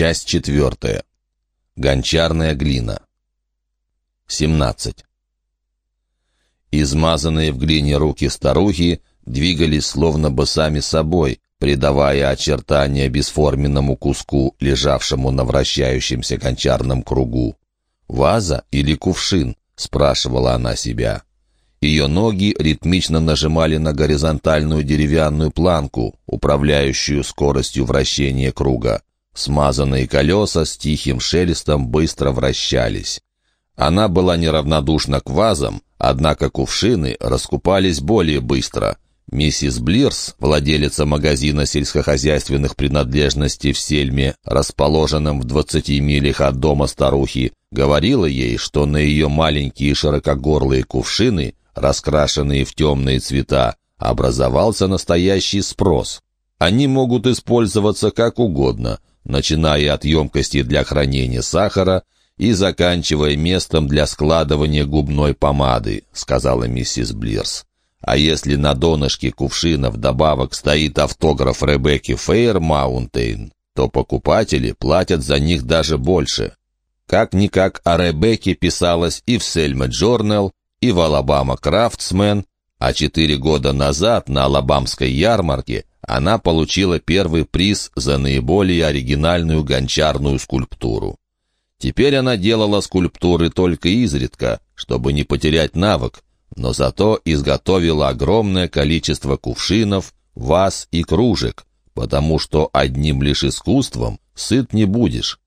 Часть четвертая. Гончарная глина. 17. Измазанные в глине руки старухи двигались словно бы сами собой, придавая очертания бесформенному куску, лежавшему на вращающемся гончарном кругу. «Ваза или кувшин?» — спрашивала она себя. Ее ноги ритмично нажимали на горизонтальную деревянную планку, управляющую скоростью вращения круга. Смазанные колеса с тихим шелестом быстро вращались. Она была неравнодушна к вазам, однако кувшины раскупались более быстро. Миссис Блирс, владелица магазина сельскохозяйственных принадлежностей в Сельме, расположенном в 20 милях от дома старухи, говорила ей, что на ее маленькие широкогорлые кувшины раскрашенные в темные цвета, образовался настоящий спрос. Они могут использоваться как угодно, начиная от емкости для хранения сахара и заканчивая местом для складывания губной помады, сказала миссис Блирс. А если на донышке кувшина вдобавок стоит автограф Ребекки Фейермаунтейн, то покупатели платят за них даже больше. Как-никак о Ребекке писалось и в Сельма Джорнал, и в Алабама Крафтсмен, а четыре года назад на Алабамской ярмарке она получила первый приз за наиболее оригинальную гончарную скульптуру. Теперь она делала скульптуры только изредка, чтобы не потерять навык, но зато изготовила огромное количество кувшинов, ваз и кружек, потому что одним лишь искусством сыт не будешь.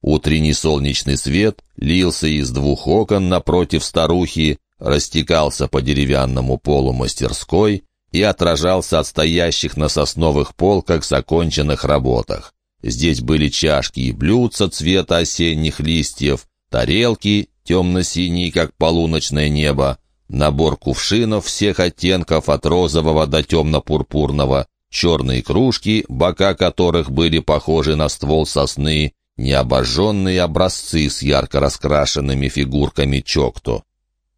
Утренний солнечный свет лился из двух окон напротив старухи, растекался по деревянному полу мастерской и отражался от стоящих на сосновых полках законченных работах. Здесь были чашки и блюдца цвета осенних листьев, тарелки, темно-синие, как полуночное небо, набор кувшинов всех оттенков от розового до темно-пурпурного, черные кружки, бока которых были похожи на ствол сосны, необожженные образцы с ярко раскрашенными фигурками чокто.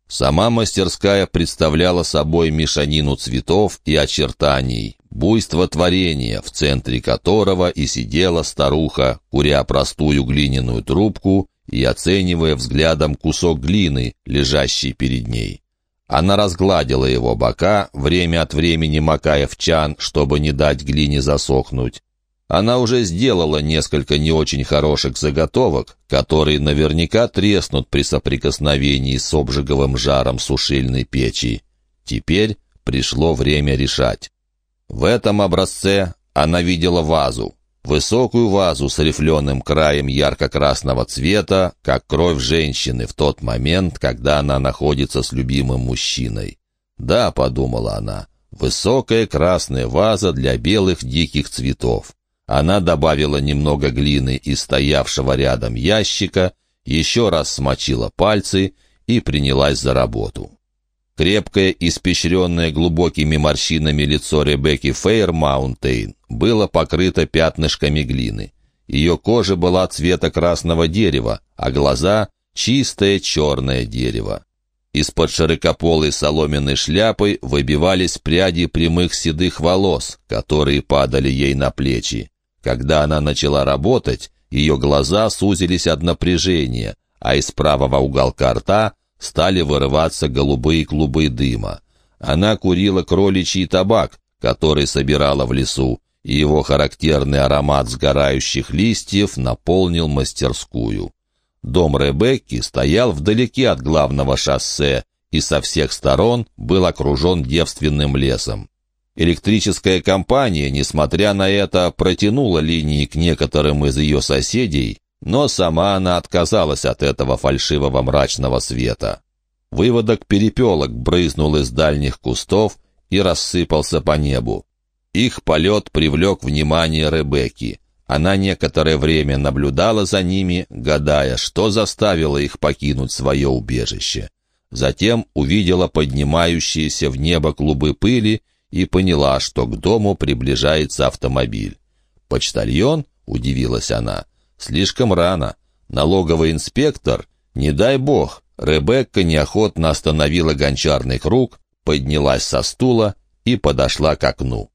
Сама мастерская представляла собой мешанину цветов и очертаний, буйство творения, в центре которого и сидела старуха, куря простую глиняную трубку и оценивая взглядом кусок глины, лежащий перед ней. Она разгладила его бока, время от времени макая в чан, чтобы не дать глине засохнуть. Она уже сделала несколько не очень хороших заготовок, которые наверняка треснут при соприкосновении с обжиговым жаром сушильной печи. Теперь пришло время решать. В этом образце она видела вазу, высокую вазу с рифленым краем ярко-красного цвета, как кровь женщины в тот момент, когда она находится с любимым мужчиной. «Да», — подумала она, — «высокая красная ваза для белых диких цветов». Она добавила немного глины из стоявшего рядом ящика, еще раз смочила пальцы и принялась за работу. Крепкое, испещренное глубокими морщинами лицо Ребекки Фейермаунтейн было покрыто пятнышками глины. Ее кожа была цвета красного дерева, а глаза — чистое черное дерево. Из-под широкополой соломенной шляпы выбивались пряди прямых седых волос, которые падали ей на плечи. Когда она начала работать, ее глаза сузились от напряжения, а из правого уголка рта стали вырываться голубые клубы дыма. Она курила кроличий табак, который собирала в лесу, и его характерный аромат сгорающих листьев наполнил мастерскую. Дом Ребекки стоял вдалеке от главного шоссе и со всех сторон был окружен девственным лесом. Электрическая компания, несмотря на это, протянула линии к некоторым из ее соседей, но сама она отказалась от этого фальшивого мрачного света. Выводок перепелок брызнул из дальних кустов и рассыпался по небу. Их полет привлек внимание Ребекки. Она некоторое время наблюдала за ними, гадая, что заставило их покинуть свое убежище. Затем увидела поднимающиеся в небо клубы пыли и поняла, что к дому приближается автомобиль. «Почтальон?» — удивилась она. «Слишком рано. Налоговый инспектор? Не дай бог!» Ребекка неохотно остановила гончарный круг, поднялась со стула и подошла к окну.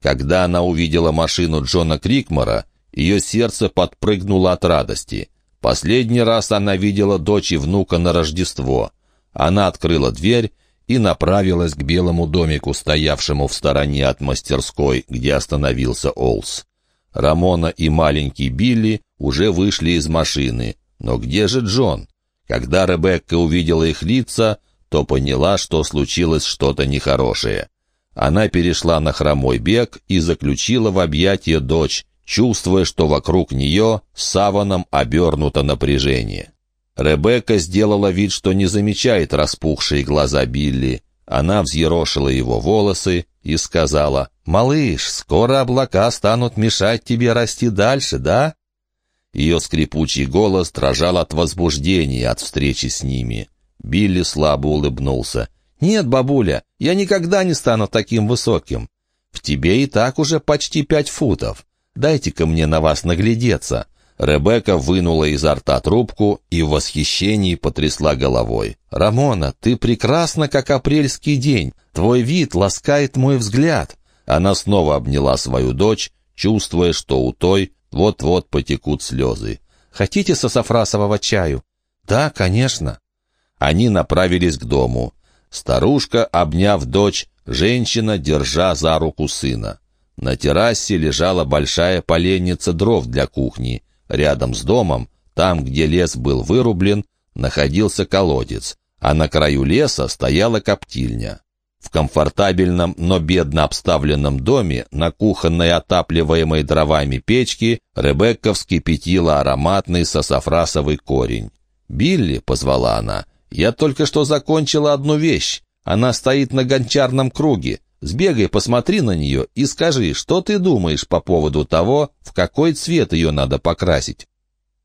Когда она увидела машину Джона Крикмора, Ее сердце подпрыгнуло от радости. Последний раз она видела дочь и внука на Рождество. Она открыла дверь и направилась к белому домику, стоявшему в стороне от мастерской, где остановился Олс. Рамона и маленький Билли уже вышли из машины. Но где же Джон? Когда Ребекка увидела их лица, то поняла, что случилось что-то нехорошее. Она перешла на хромой бег и заключила в объятия дочь, чувствуя, что вокруг нее саваном обернуто напряжение. Ребекка сделала вид, что не замечает распухшие глаза Билли. Она взъерошила его волосы и сказала, «Малыш, скоро облака станут мешать тебе расти дальше, да?» Ее скрипучий голос дрожал от возбуждения от встречи с ними. Билли слабо улыбнулся. «Нет, бабуля, я никогда не стану таким высоким. В тебе и так уже почти пять футов. Дайте-ка мне на вас наглядеться». Ребекка вынула изо рта трубку и в восхищении потрясла головой. «Рамона, ты прекрасна, как апрельский день. Твой вид ласкает мой взгляд». Она снова обняла свою дочь, чувствуя, что у той вот-вот потекут слезы. «Хотите сосафрасового чаю?» «Да, конечно». Они направились к дому. Старушка, обняв дочь, женщина, держа за руку сына. На террасе лежала большая поленница дров для кухни. Рядом с домом, там, где лес был вырублен, находился колодец, а на краю леса стояла коптильня. В комфортабельном, но бедно обставленном доме на кухонной отапливаемой дровами печке Ребекка вскипятила ароматный сосафрасовый корень. «Билли», — позвала она, «Я только что закончила одну вещь. Она стоит на гончарном круге. Сбегай, посмотри на нее и скажи, что ты думаешь по поводу того, в какой цвет ее надо покрасить».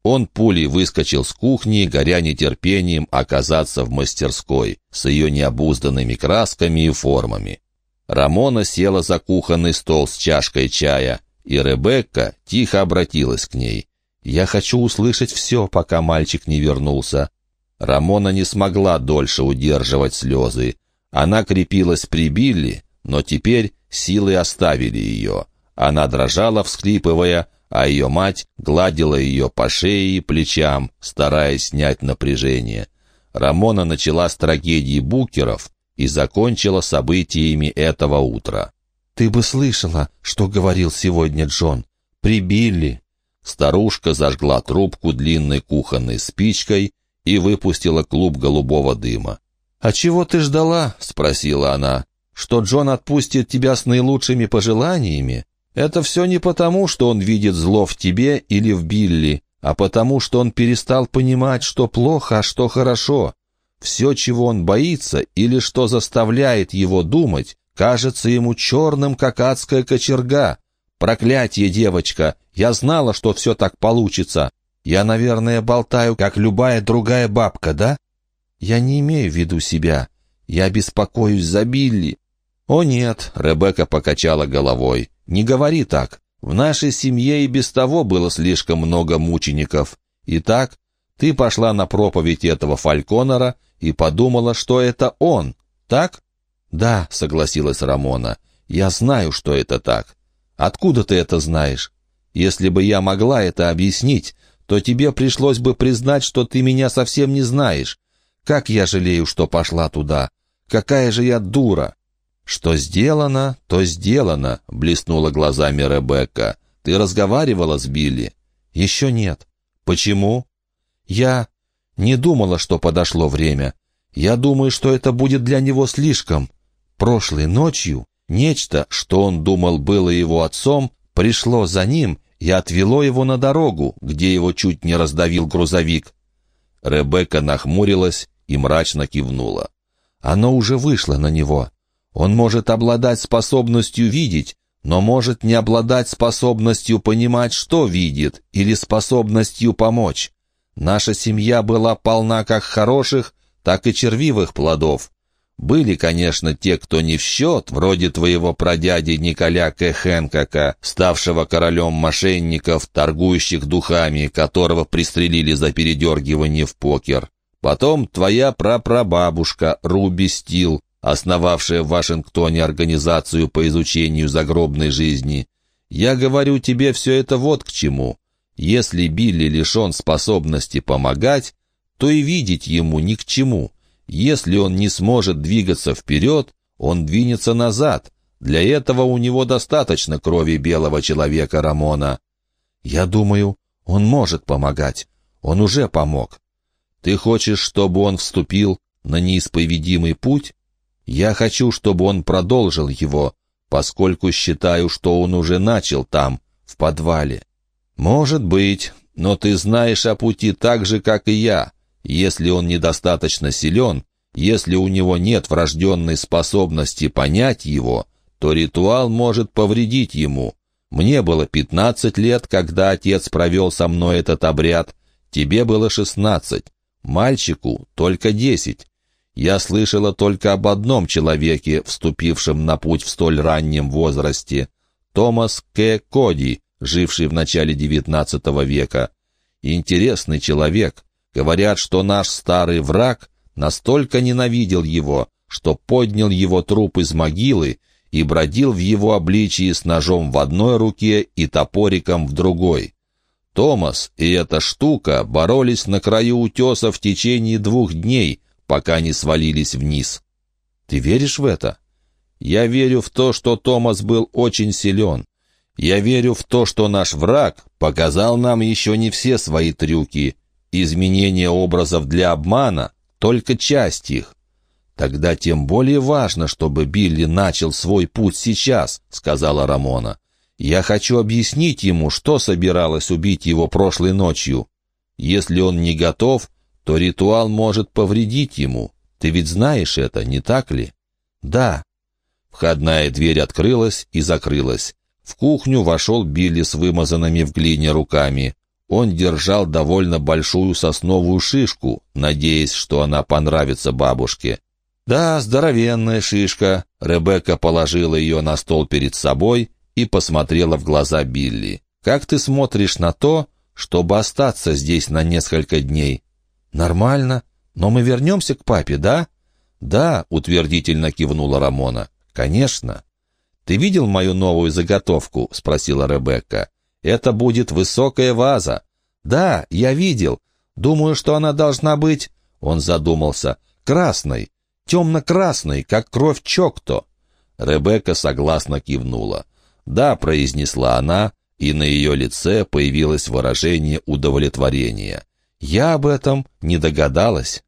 Он пулей выскочил с кухни, горя нетерпением оказаться в мастерской с ее необузданными красками и формами. Рамона села за кухонный стол с чашкой чая, и Ребекка тихо обратилась к ней. «Я хочу услышать все, пока мальчик не вернулся. Рамона не смогла дольше удерживать слезы. Она крепилась при Билли, но теперь силы оставили ее. Она дрожала, всхлипывая, а ее мать гладила ее по шее и плечам, стараясь снять напряжение. Рамона начала с трагедии букеров и закончила событиями этого утра. «Ты бы слышала, что говорил сегодня Джон. При Билли». Старушка зажгла трубку длинной кухонной спичкой и выпустила клуб голубого дыма. «А чего ты ждала?» — спросила она. «Что Джон отпустит тебя с наилучшими пожеланиями? Это все не потому, что он видит зло в тебе или в Билли, а потому, что он перестал понимать, что плохо, а что хорошо. Все, чего он боится или что заставляет его думать, кажется ему черным, как адская кочерга. Проклятие, девочка! Я знала, что все так получится. Я, наверное, болтаю, как любая другая бабка, да? Я не имею в виду себя. Я беспокоюсь за Билли. О нет, Ребекка покачала головой. Не говори так. В нашей семье и без того было слишком много мучеников. Итак, ты пошла на проповедь этого Фальконора и подумала, что это он, так? Да, согласилась Рамона. Я знаю, что это так. Откуда ты это знаешь? Если бы я могла это объяснить, то тебе пришлось бы признать, что ты меня совсем не знаешь. Как я жалею, что пошла туда. Какая же я дура!» «Что сделано, то сделано», — блеснула глазами Ребекка. «Ты разговаривала с Билли?» «Еще нет». «Почему?» «Я не думала, что подошло время. Я думаю, что это будет для него слишком. Прошлой ночью нечто, что он думал было его отцом, пришло за ним и отвело его на дорогу, где его чуть не раздавил грузовик. Ребекка нахмурилась и мрачно кивнула. Оно уже вышло на него. Он может обладать способностью видеть, но может не обладать способностью понимать, что видит, или способностью помочь. Наша семья была полна как хороших, так и червивых плодов. Были, конечно, те, кто не в счет, вроде твоего прадяди Николя К. Ставшего королем мошенников, торгующих духами, которого пристрелили за передергивание в покер. Потом твоя прапрабабушка Руби Стил, основавшая в Вашингтоне организацию по изучению загробной жизни. Я говорю тебе все это вот к чему. Если Билли лишен способности помогать, то и видеть ему ни к чему. Если он не сможет двигаться вперед, он двинется назад. Для этого у него достаточно крови белого человека Рамона. Я думаю, он может помогать. Он уже помог. Ты хочешь, чтобы он вступил на неисповедимый путь? Я хочу, чтобы он продолжил его, поскольку считаю, что он уже начал там, в подвале. Может быть, но ты знаешь о пути так же, как и я. Если он недостаточно силен, если у него нет врожденной способности понять его, то ритуал может повредить ему. Мне было пятнадцать лет, когда отец провел со мной этот обряд. Тебе было шестнадцать. Мальчику только десять. Я слышала только об одном человеке, вступившем на путь в столь раннем возрасте. Томас К. Коди, живший в начале XIX века. Интересный человек. Говорят, что наш старый враг настолько ненавидел его, что поднял его труп из могилы и бродил в его обличии с ножом в одной руке и топориком в другой. Томас и эта штука боролись на краю утеса в течение двух дней, пока не свалились вниз. Ты веришь в это? Я верю в то, что Томас был очень силен. Я верю в то, что наш враг показал нам еще не все свои трюки. Изменение образов для обмана — только часть их. Тогда тем более важно, чтобы Билли начал свой путь сейчас, — сказала Рамона. Я хочу объяснить ему, что собиралась убить его прошлой ночью. Если он не готов, то ритуал может повредить ему. Ты ведь знаешь это, не так ли? Да. Входная дверь открылась и закрылась. В кухню вошел Билли с вымазанными в глине руками. Он держал довольно большую сосновую шишку, надеясь, что она понравится бабушке. «Да, здоровенная шишка». Ребекка положила ее на стол перед собой и посмотрела в глаза Билли. «Как ты смотришь на то, чтобы остаться здесь на несколько дней?» «Нормально. Но мы вернемся к папе, да?» «Да», — утвердительно кивнула Рамона. «Конечно». «Ты видел мою новую заготовку?» — спросила Ребекка. «Это будет высокая ваза». «Да, я видел. Думаю, что она должна быть...» Он задумался. «Красной. Темно-красной, как кровь Чокто». Ребекка согласно кивнула. «Да», — произнесла она, и на ее лице появилось выражение удовлетворения. «Я об этом не догадалась».